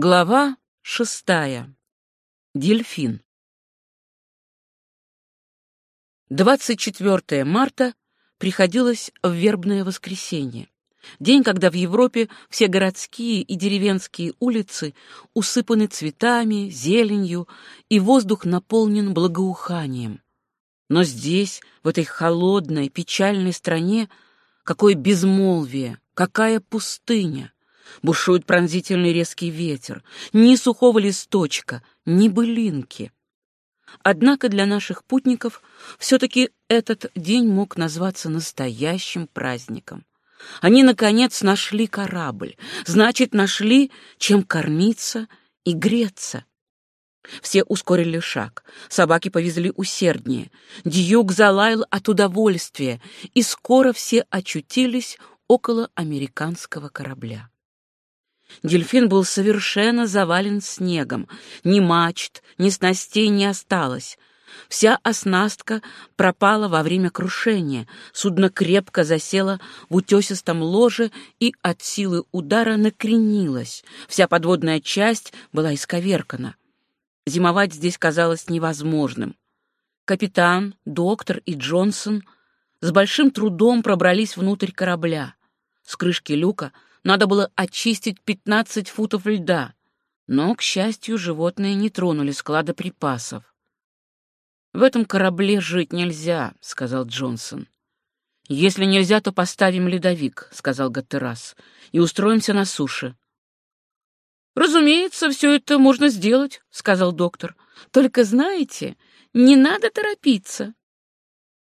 Глава шестая. Дельфин. 24 марта приходилось в вербное воскресенье. День, когда в Европе все городские и деревенские улицы усыпаны цветами, зеленью, и воздух наполнен благоуханием. Но здесь, в этой холодной, печальной стране, какое безмолвие, какая пустыня! Бушует пронзительный резкий ветер, ни сухого листочка, ни былинки. Однако для наших путников все-таки этот день мог назваться настоящим праздником. Они, наконец, нашли корабль, значит, нашли, чем кормиться и греться. Все ускорили шаг, собаки повезли усерднее, Дьюк залаял от удовольствия, и скоро все очутились около американского корабля. Дельфин был совершенно завален снегом. Ни мачт, ни снастей не осталось. Вся оснастка пропала во время крушения. Судно крепко засело в утесистом ложе и от силы удара накренилось. Вся подводная часть была исковеркана. Зимовать здесь казалось невозможным. Капитан, доктор и Джонсон с большим трудом пробрались внутрь корабля. С крышки люка — надо было очистить пятнадцать футов льда, но, к счастью, животные не тронули склада припасов. «В этом корабле жить нельзя», — сказал Джонсон. «Если нельзя, то поставим ледовик», — сказал Гаттерас, — «и устроимся на суше». «Разумеется, все это можно сделать», — сказал доктор. «Только знаете, не надо торопиться.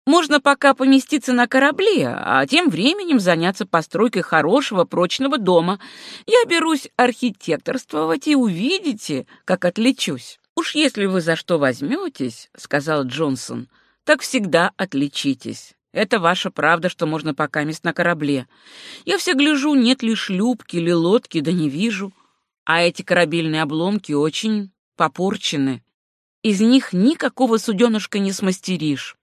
Можно пока поместиться на корабле, а тем временем заняться постройкой хорошего прочного дома. Я берусь архитекторствовать и увидите, как отличусь. Уж если вы за что возьметесь, — сказал Джонсон, — так всегда отличитесь. Это ваша правда, что можно пока мест на корабле. Я все гляжу, нет ли шлюпки или лодки, да не вижу. А эти корабельные обломки очень попорчены. Из них никакого суденышка не смастеришь.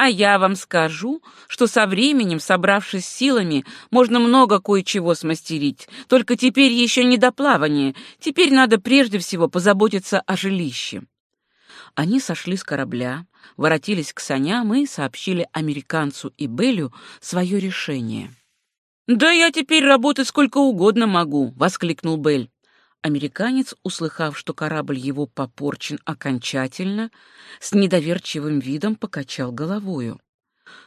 А я вам скажу, что со временем, собравшись силами, можно много кое-чего смастерить. Только теперь еще не до плавания. Теперь надо прежде всего позаботиться о жилище. Они сошли с корабля, воротились к саням и сообщили американцу и Беллю свое решение. «Да я теперь работать сколько угодно могу», — воскликнул Белль. Американец, услыхав, что корабль его попорчен окончательно, с недоверчивым видом покачал головою.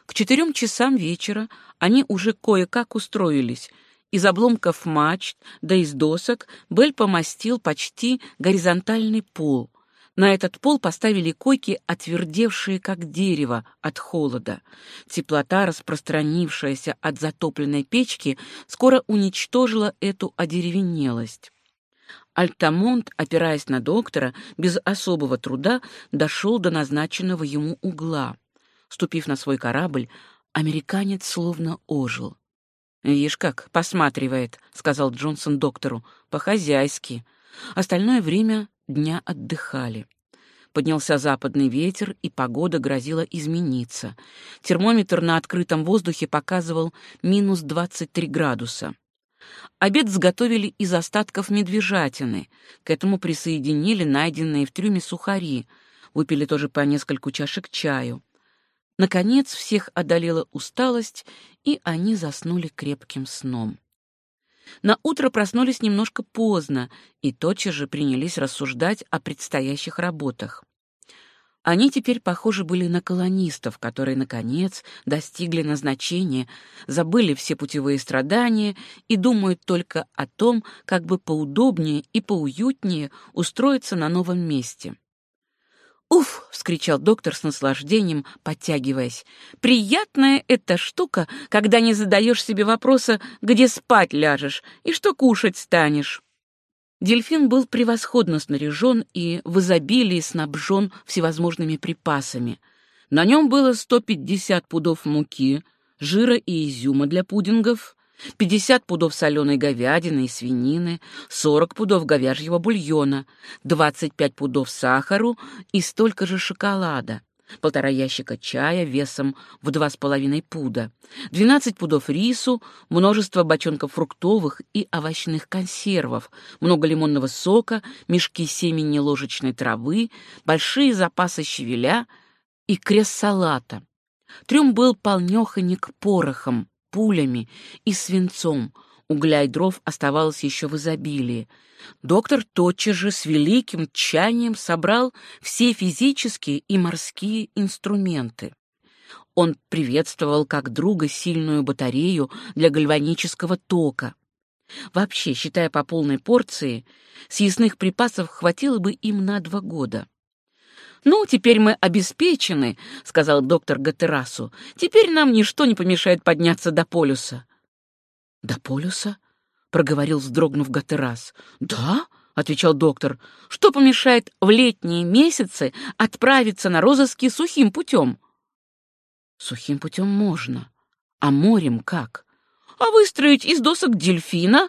К четырем часам вечера они уже кое-как устроились. Из обломков мачт, да из досок Бель помастил почти горизонтальный пол. На этот пол поставили койки, отвердевшие как дерево от холода. Теплота, распространившаяся от затопленной печки, скоро уничтожила эту одеревенелость. Альтамонт, опираясь на доктора, без особого труда дошел до назначенного ему угла. Ступив на свой корабль, американец словно ожил. «Вишь как, посматривает», — сказал Джонсон доктору, — «по-хозяйски». Остальное время дня отдыхали. Поднялся западный ветер, и погода грозила измениться. Термометр на открытом воздухе показывал минус 23 градуса. Обед сготовили из остатков медвежатины. К этому присоединили найденные в трюме сухари. Выпили тоже по нескольку чашек чаю. Наконец всех одолела усталость, и они заснули крепким сном. На утро проснулись немножко поздно и тотчас же принялись рассуждать о предстоящих работах. Они теперь похожи были на колонистов, которые, наконец, достигли назначения, забыли все путевые страдания и думают только о том, как бы поудобнее и поуютнее устроиться на новом месте. «Уф!» — вскричал доктор с наслаждением, подтягиваясь. «Приятная эта штука, когда не задаешь себе вопроса, где спать ляжешь и что кушать станешь». Дельфин был превосходно снаряжен и в изобилии снабжен всевозможными припасами. На нем было 150 пудов муки, жира и изюма для пудингов, 50 пудов соленой говядины и свинины, 40 пудов говяжьего бульона, 25 пудов сахару и столько же шоколада. Полтора ящика чая весом в два с половиной пуда, 12 пудов рису, множество бочонков фруктовых и овощных консервов, много лимонного сока, мешки семени ложечной травы, большие запасы щавеля и крест салата. Трюм был полнёхонек порохом, пулями и свинцом, угля и дров оставалось еще в изобилии. Доктор тотчас же с великим тщанием собрал все физические и морские инструменты. Он приветствовал как друга сильную батарею для гальванического тока. Вообще, считая по полной порции, съестных припасов хватило бы им на два года. «Ну, теперь мы обеспечены», — сказал доктор Гатерасу. «Теперь нам ничто не помешает подняться до полюса». «До полюса?» — проговорил, вздрогнув Гатерас. «Да?» — отвечал доктор. «Что помешает в летние месяцы отправиться на розыски сухим путем?» «Сухим путем можно. А морем как? А выстроить из досок дельфина?»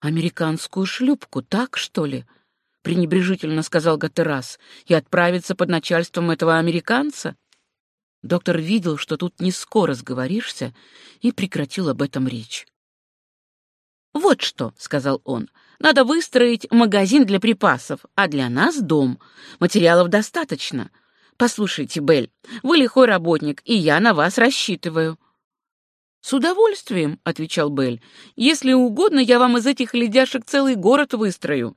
«Американскую шлюпку, так, что ли?» — пренебрежительно сказал Гатерас. «И отправиться под начальством этого американца?» Доктор видел, что тут не скоро сговоришься, и прекратил об этом речь. «Вот что», — сказал он, — «надо выстроить магазин для припасов, а для нас дом. Материалов достаточно. Послушайте, Белль, вы лихой работник, и я на вас рассчитываю». «С удовольствием», — отвечал Белль. «Если угодно, я вам из этих ледяшек целый город выстрою».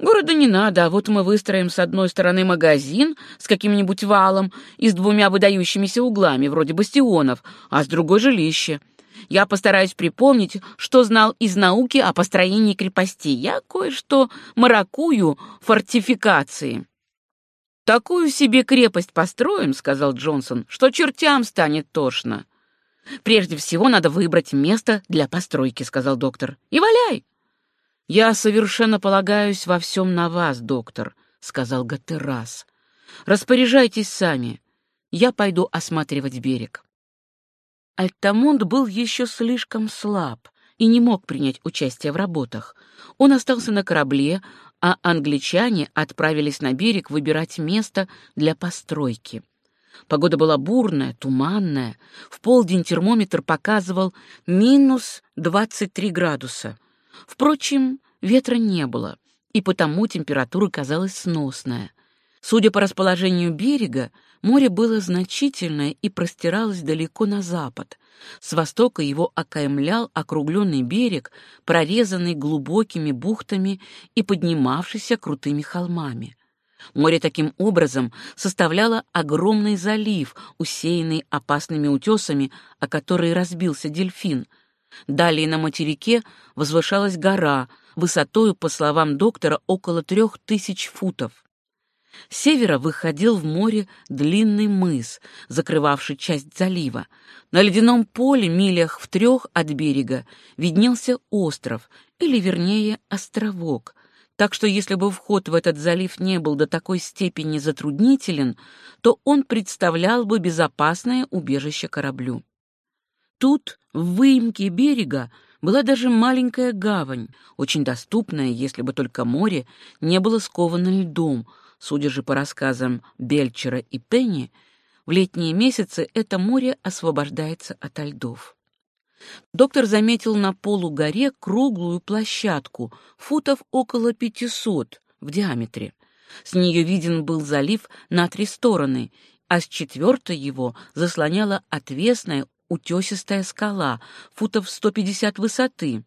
«Города не надо, а вот мы выстроим с одной стороны магазин с каким-нибудь валом и с двумя выдающимися углами, вроде бастионов, а с другой — жилище». Я постараюсь припомнить, что знал из науки о построении крепостей. Я кое-что маракую фортификации. «Такую себе крепость построим, — сказал Джонсон, — что чертям станет тошно». «Прежде всего надо выбрать место для постройки», — сказал доктор. «И валяй!» «Я совершенно полагаюсь во всем на вас, доктор», — сказал Гатерас. «Распоряжайтесь сами. Я пойду осматривать берег». Альтамонт был еще слишком слаб и не мог принять участие в работах. Он остался на корабле, а англичане отправились на берег выбирать место для постройки. Погода была бурная, туманная. В полдень термометр показывал минус 23 градуса. Впрочем, ветра не было, и потому температура казалась сносная. Судя по расположению берега, Море было значительное и простиралось далеко на запад. С востока его окаймлял округленный берег, прорезанный глубокими бухтами и поднимавшийся крутыми холмами. Море таким образом составляло огромный залив, усеянный опасными утесами, о которые разбился дельфин. Далее на материке возвышалась гора, высотою, по словам доктора, около трех тысяч футов. С севера выходил в море длинный мыс, закрывавший часть залива. На ледяном поле, милях в трех от берега, виднелся остров, или, вернее, островок. Так что если бы вход в этот залив не был до такой степени затруднителен, то он представлял бы безопасное убежище кораблю. Тут, в выемке берега, была даже маленькая гавань, очень доступная, если бы только море не было сковано льдом, Судя же по рассказам Бельчера и Пенни, в летние месяцы это море освобождается от льдов. Доктор заметил на полугоре круглую площадку, футов около пятисот в диаметре. С нее виден был залив на три стороны, а с четвертой его заслоняла отвесная утесистая скала, футов 150 высоты.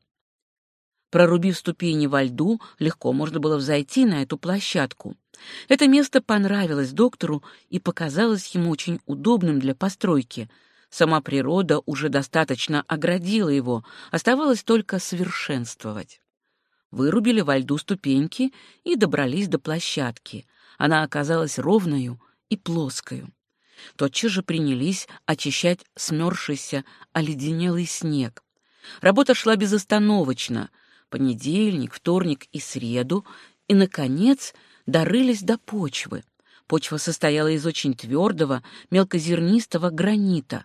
Прорубив ступени во льду, легко можно было взойти на эту площадку. Это место понравилось доктору и показалось ему очень удобным для постройки. Сама природа уже достаточно оградила его, оставалось только совершенствовать. Вырубили во льду ступеньки и добрались до площадки. Она оказалась ровною и плоскою. Тотчас же принялись очищать смерзшийся оледенелый снег. Работа шла безостановочно. Понедельник, вторник и среду, и, наконец, дорылись до почвы. Почва состояла из очень твердого, мелкозернистого гранита.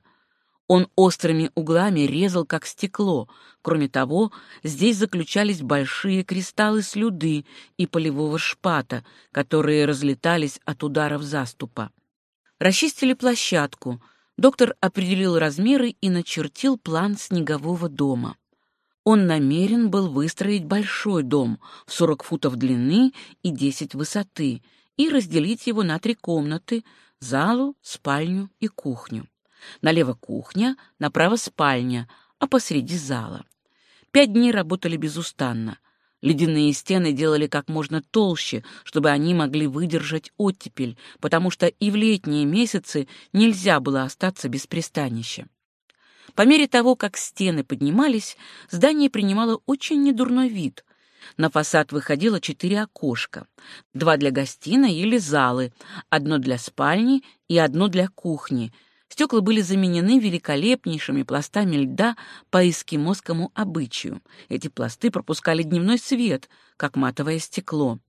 Он острыми углами резал, как стекло. Кроме того, здесь заключались большие кристаллы слюды и полевого шпата, которые разлетались от ударов заступа. Расчистили площадку. Доктор определил размеры и начертил план снегового дома. Он намерен был выстроить большой дом в 40 футов длины и 10 высоты и разделить его на три комнаты — залу, спальню и кухню. Налево кухня, направо спальня, а посреди зала. Пять дней работали безустанно. Ледяные стены делали как можно толще, чтобы они могли выдержать оттепель, потому что и в летние месяцы нельзя было остаться без пристанища. По мере того, как стены поднимались, здание принимало очень недурной вид. На фасад выходило четыре окошка. Два для гостиной или залы, одно для спальни и одно для кухни — Стекла были заменены великолепнейшими пластами льда по эскимосскому обычаю. Эти пласты пропускали дневной свет, как матовое стекло.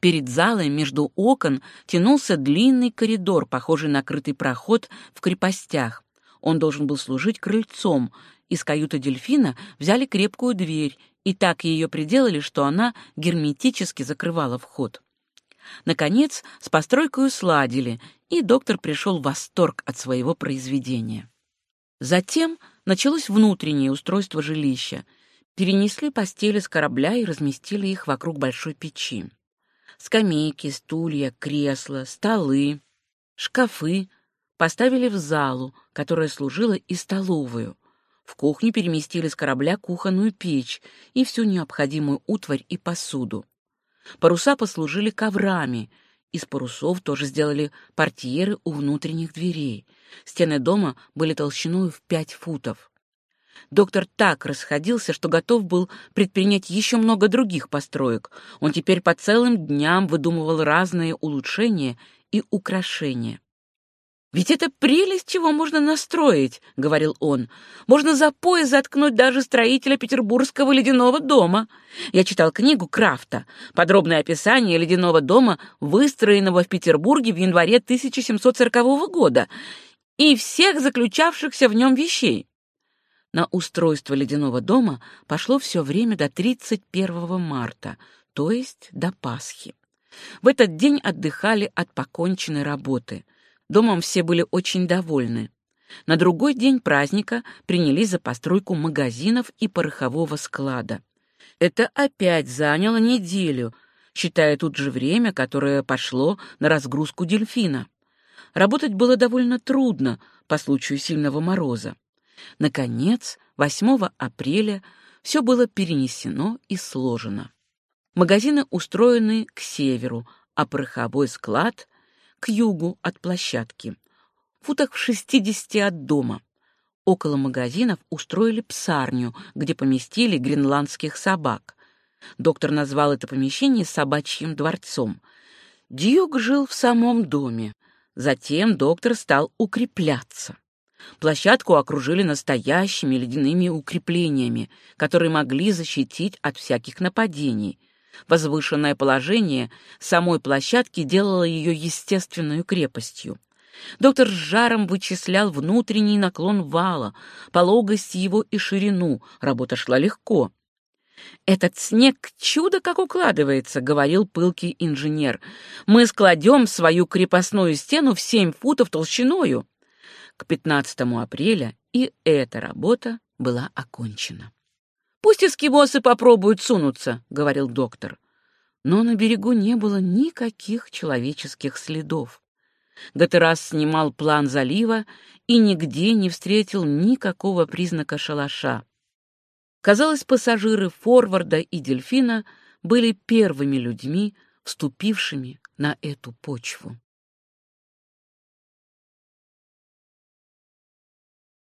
Перед залой между окон тянулся длинный коридор, похожий на крытый проход в крепостях. Он должен был служить крыльцом. Из каюты дельфина взяли крепкую дверь и так ее приделали, что она герметически закрывала вход. Наконец, с постройкой усладили, и доктор пришел в восторг от своего произведения. Затем началось внутреннее устройство жилища. Перенесли постели с корабля и разместили их вокруг большой печи. Скамейки, стулья, кресла, столы, шкафы поставили в залу, которая служила и столовую. В кухню переместили с корабля кухонную печь и всю необходимую утварь и посуду. Паруса послужили коврами. Из парусов тоже сделали портьеры у внутренних дверей. Стены дома были толщиной в пять футов. Доктор так расходился, что готов был предпринять еще много других построек. Он теперь по целым дням выдумывал разные улучшения и украшения. «Ведь это прелесть, чего можно настроить», — говорил он. «Можно за пояс заткнуть даже строителя петербургского ледяного дома. Я читал книгу Крафта, подробное описание ледяного дома, выстроенного в Петербурге в январе 1740 года, и всех заключавшихся в нем вещей. На устройство ледяного дома пошло все время до 31 марта, то есть до Пасхи. В этот день отдыхали от поконченной работы — Домом все были очень довольны. На другой день праздника принялись за постройку магазинов и порохового склада. Это опять заняло неделю, считая тут же время, которое пошло на разгрузку дельфина. Работать было довольно трудно по случаю сильного мороза. Наконец, 8 апреля все было перенесено и сложено. Магазины устроены к северу, а пороховой склад к югу от площадки, в футах в шестидесяти от дома. Около магазинов устроили псарню, где поместили гренландских собак. Доктор назвал это помещение собачьим дворцом. Дьюк жил в самом доме. Затем доктор стал укрепляться. Площадку окружили настоящими ледяными укреплениями, которые могли защитить от всяких нападений — Возвышенное положение самой площадки делало ее естественной крепостью. Доктор с жаром вычислял внутренний наклон вала, пологость его и ширину. Работа шла легко. «Этот снег чудо как укладывается», — говорил пылкий инженер. «Мы складем свою крепостную стену в семь футов толщиною». К 15 апреля и эта работа была окончена. «Пусть эскимосы попробуют сунуться», — говорил доктор. Но на берегу не было никаких человеческих следов. Гатерас снимал план залива и нигде не встретил никакого признака шалаша. Казалось, пассажиры форварда и дельфина были первыми людьми, вступившими на эту почву.